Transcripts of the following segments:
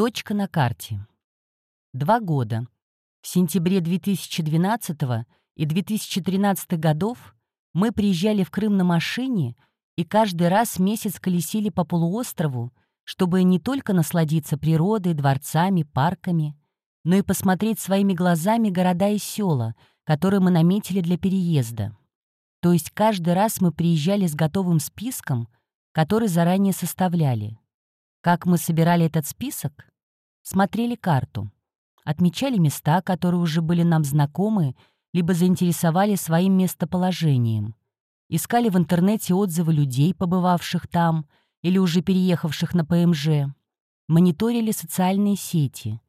Точка на карте. Два года. В сентябре 2012 и 2013 годов мы приезжали в Крым на машине и каждый раз месяц колесили по полуострову, чтобы не только насладиться природой, дворцами, парками, но и посмотреть своими глазами города и села, которые мы наметили для переезда. То есть каждый раз мы приезжали с готовым списком, который заранее составляли. Как мы собирали этот список? Смотрели карту. Отмечали места, которые уже были нам знакомы, либо заинтересовали своим местоположением. Искали в интернете отзывы людей, побывавших там, или уже переехавших на ПМЖ. Мониторили социальные сети.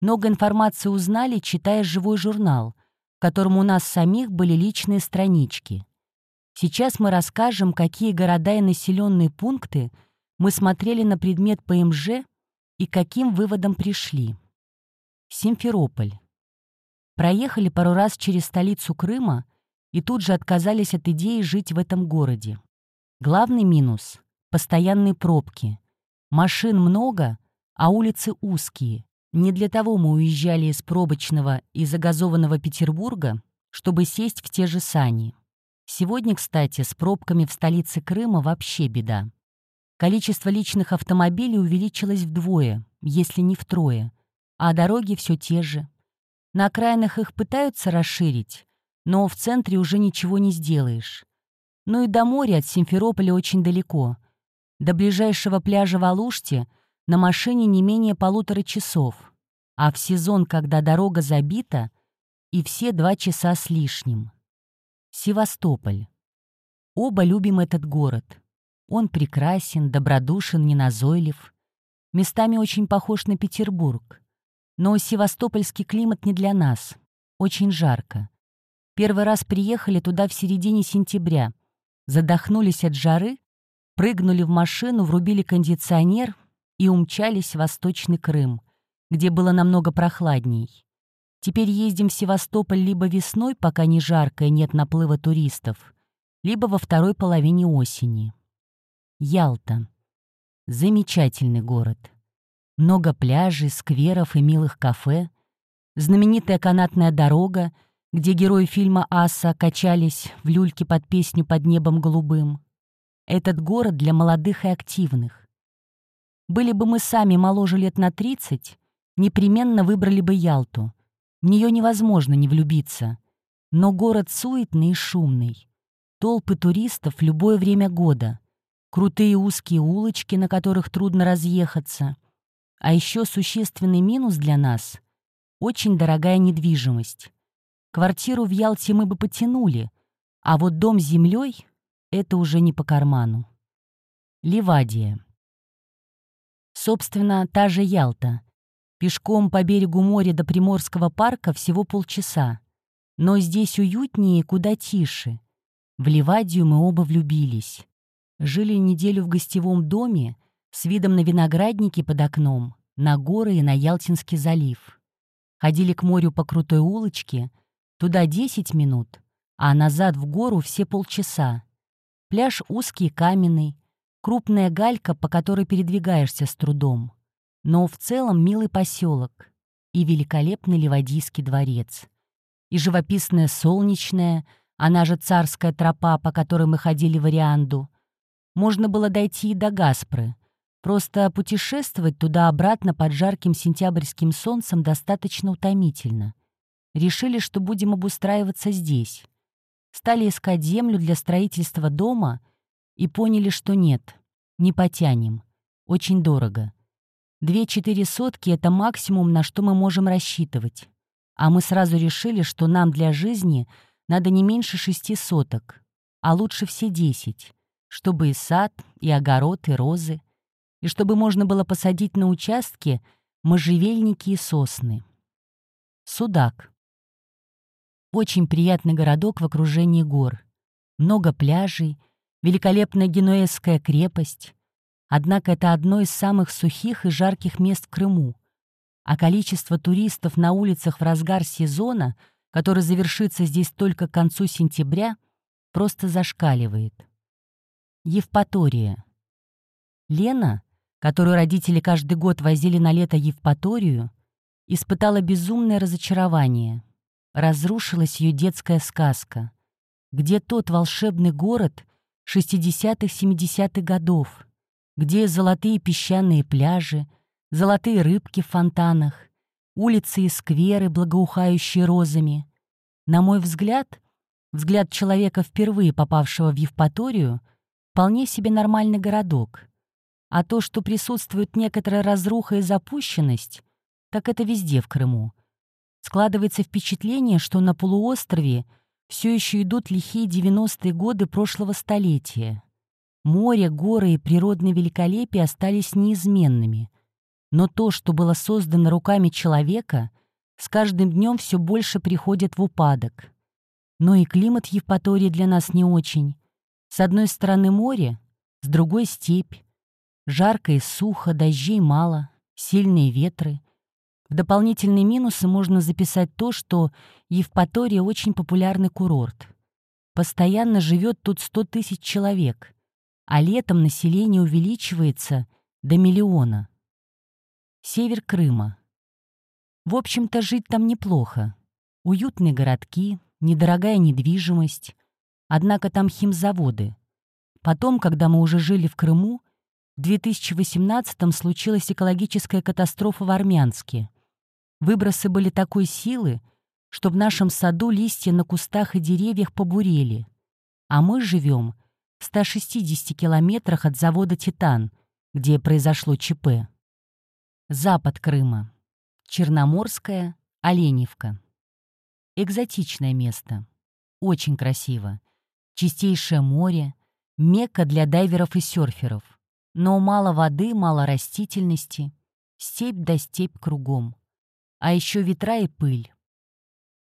Много информации узнали, читая живой журнал, в котором у нас самих были личные странички. Сейчас мы расскажем, какие города и населенные пункты — мы смотрели на предмет ПМЖ и каким выводом пришли. Симферополь. Проехали пару раз через столицу Крыма и тут же отказались от идеи жить в этом городе. Главный минус — постоянные пробки. Машин много, а улицы узкие. Не для того мы уезжали из пробочного и загазованного Петербурга, чтобы сесть в те же сани. Сегодня, кстати, с пробками в столице Крыма вообще беда. Количество личных автомобилей увеличилось вдвое, если не втрое, а дороги все те же. На окраинах их пытаются расширить, но в центре уже ничего не сделаешь. Ну и до моря от Симферополя очень далеко. До ближайшего пляжа в Алуште на машине не менее полутора часов, а в сезон, когда дорога забита, и все два часа с лишним. Севастополь. Оба любим этот город — он прекрасен, добродушен, неназойлив. Местами очень похож на Петербург. Но севастопольский климат не для нас. Очень жарко. Первый раз приехали туда в середине сентября. Задохнулись от жары, прыгнули в машину, врубили кондиционер и умчались в Восточный Крым, где было намного прохладней. Теперь ездим в Севастополь либо весной, пока не жарко и нет наплыва туристов, либо во второй половине осени. Ялта. Замечательный город. Много пляжей, скверов и милых кафе. Знаменитая канатная дорога, где герои фильма «Аса» качались в люльке под песню «Под небом голубым». Этот город для молодых и активных. Были бы мы сами моложе лет на 30, непременно выбрали бы Ялту. В нее невозможно не влюбиться. Но город суетный и шумный. Толпы туристов в любое время года крутые узкие улочки, на которых трудно разъехаться. А еще существенный минус для нас — очень дорогая недвижимость. Квартиру в Ялте мы бы потянули, а вот дом с землей — это уже не по карману. Ливадия. Собственно, та же Ялта. Пешком по берегу моря до Приморского парка всего полчаса. Но здесь уютнее и куда тише. В Ливадию мы оба влюбились. Жили неделю в гостевом доме с видом на виноградники под окном, на горы и на Ялтинский залив. Ходили к морю по крутой улочке, туда 10 минут, а назад в гору все полчаса. Пляж узкий, каменный, крупная галька, по которой передвигаешься с трудом. Но в целом милый поселок и великолепный Ливадийский дворец. И живописная солнечная, она же царская тропа, по которой мы ходили в Орианду, можно было дойти и до Гаспры. Просто путешествовать туда-обратно под жарким сентябрьским солнцем достаточно утомительно. Решили, что будем обустраиваться здесь. Стали искать землю для строительства дома и поняли, что нет, не потянем. Очень дорого. Две-четыре сотки — это максимум, на что мы можем рассчитывать. А мы сразу решили, что нам для жизни надо не меньше шести соток, а лучше все десять чтобы и сад, и огород, и розы, и чтобы можно было посадить на участке можжевельники и сосны. Судак. Очень приятный городок в окружении гор. Много пляжей, великолепная генуэзская крепость. Однако это одно из самых сухих и жарких мест в Крыму. А количество туристов на улицах в разгар сезона, который завершится здесь только к концу сентября, просто зашкаливает. Евпатория. Лена, которую родители каждый год возили на лето Евпаторию, испытала безумное разочарование. Разрушилась ее детская сказка. Где тот волшебный город 60-70-х годов? Где золотые песчаные пляжи, золотые рыбки в фонтанах, улицы и скверы, благоухающие розами? На мой взгляд, взгляд человека, впервые попавшего в Евпаторию, вполне себе нормальный городок. А то, что присутствует некоторая разруха и запущенность, так это везде в Крыму. Складывается впечатление, что на полуострове все еще идут лихие 90-е годы прошлого столетия. Море, горы и природное великолепие остались неизменными. Но то, что было создано руками человека, с каждым днем все больше приходит в упадок. Но и климат Евпатории для нас не очень. С одной стороны море, с другой — степь. Жарко и сухо, дождей мало, сильные ветры. В дополнительные минусы можно записать то, что Евпатория очень популярный курорт. Постоянно живет тут 100 тысяч человек, а летом население увеличивается до миллиона. Север Крыма. В общем-то, жить там неплохо. Уютные городки, недорогая недвижимость, Однако там химзаводы. Потом, когда мы уже жили в Крыму, в 2018-м случилась экологическая катастрофа в Армянске. Выбросы были такой силы, что в нашем саду листья на кустах и деревьях побурели. А мы живем в 160 километрах от завода «Титан», где произошло ЧП. Запад Крыма. Черноморская, Оленевка. Экзотичное место. Очень красиво. Чистейшее море, мекка для дайверов и серферов. Но мало воды, мало растительности, степь да степь кругом. А еще ветра и пыль.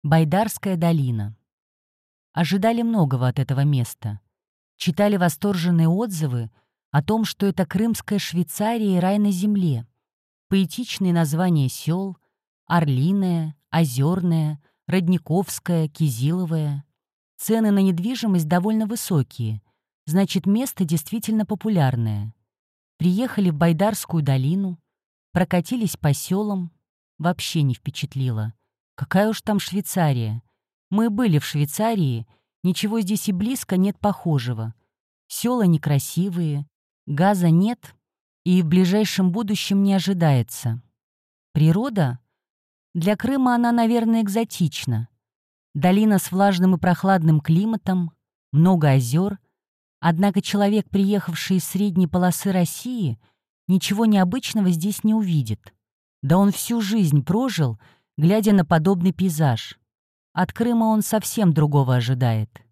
Байдарская долина. Ожидали многого от этого места. Читали восторженные отзывы о том, что это крымская Швейцария и рай на земле. Поэтичные названия сел — Орлиная, Озерная, Родниковская, Кизиловая. Цены на недвижимость довольно высокие, значит, место действительно популярное. Приехали в Байдарскую долину, прокатились по селам, вообще не впечатлило. Какая уж там Швейцария. Мы были в Швейцарии, ничего здесь и близко нет похожего. Села некрасивые, газа нет и в ближайшем будущем не ожидается. Природа? Для Крыма она, наверное, экзотична. Долина с влажным и прохладным климатом, много озер. Однако человек, приехавший из средней полосы России, ничего необычного здесь не увидит. Да он всю жизнь прожил, глядя на подобный пейзаж. От Крыма он совсем другого ожидает.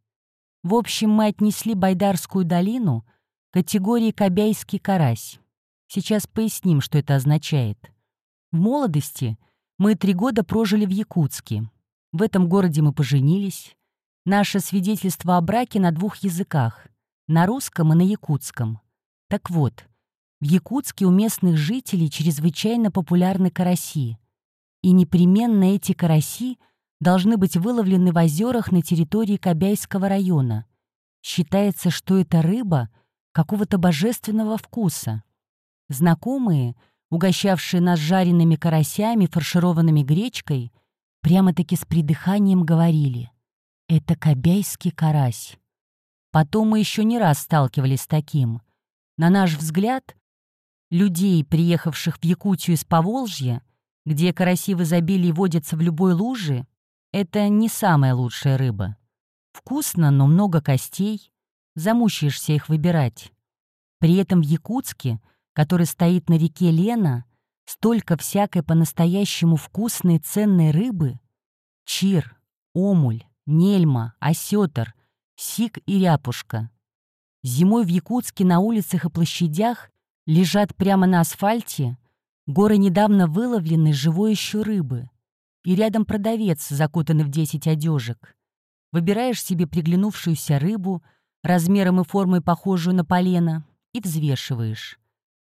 В общем, мы отнесли Байдарскую долину к категории Кобяйский карась. Сейчас поясним, что это означает. В молодости мы три года прожили в Якутске, в этом городе мы поженились. Наше свидетельство о браке на двух языках — на русском и на якутском. Так вот, в Якутске у местных жителей чрезвычайно популярны караси. И непременно эти караси должны быть выловлены в озерах на территории Кобяйского района. Считается, что это рыба какого-то божественного вкуса. Знакомые, угощавшие нас жареными карасями, фаршированными гречкой — Прямо-таки с придыханием говорили. Это кобяйский карась. Потом мы еще не раз сталкивались с таким. На наш взгляд, людей, приехавших в Якутию из Поволжья, где караси в изобилии водятся в любой луже, это не самая лучшая рыба. Вкусно, но много костей, замучаешься их выбирать. При этом в Якутске, который стоит на реке Лена, Столько всякой по-настоящему вкусной ценной рыбы. Чир, омуль, нельма, осетр, сик и ряпушка. Зимой в Якутске на улицах и площадях лежат прямо на асфальте горы недавно выловленной живой еще рыбы. И рядом продавец, закутанный в 10 одежек. Выбираешь себе приглянувшуюся рыбу, размером и формой похожую на полено, и взвешиваешь.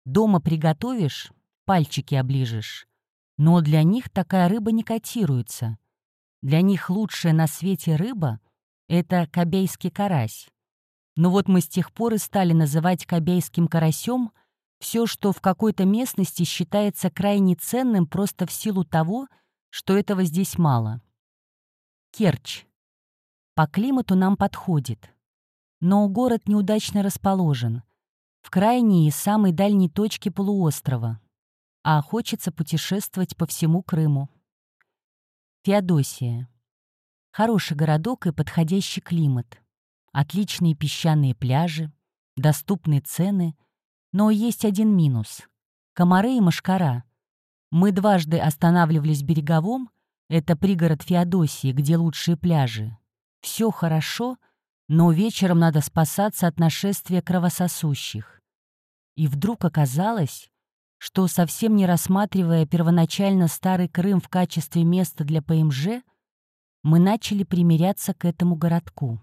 Дома приготовишь, пальчики оближешь. Но для них такая рыба не котируется. Для них лучшая на свете рыба — это кобейский карась. Но вот мы с тех пор и стали называть кобейским карасем Все, что в какой-то местности считается крайне ценным просто в силу того, что этого здесь мало. Керчь. По климату нам подходит. Но город неудачно расположен, в крайней и самой дальней точке полуострова, а хочется путешествовать по всему Крыму. Феодосия. Хороший городок и подходящий климат. Отличные песчаные пляжи, доступные цены, но есть один минус — комары и мошкара. Мы дважды останавливались Береговом, это пригород Феодосии, где лучшие пляжи. Все хорошо, но вечером надо спасаться от нашествия кровососущих. И вдруг оказалось, что, совсем не рассматривая первоначально Старый Крым в качестве места для ПМЖ, мы начали примиряться к этому городку.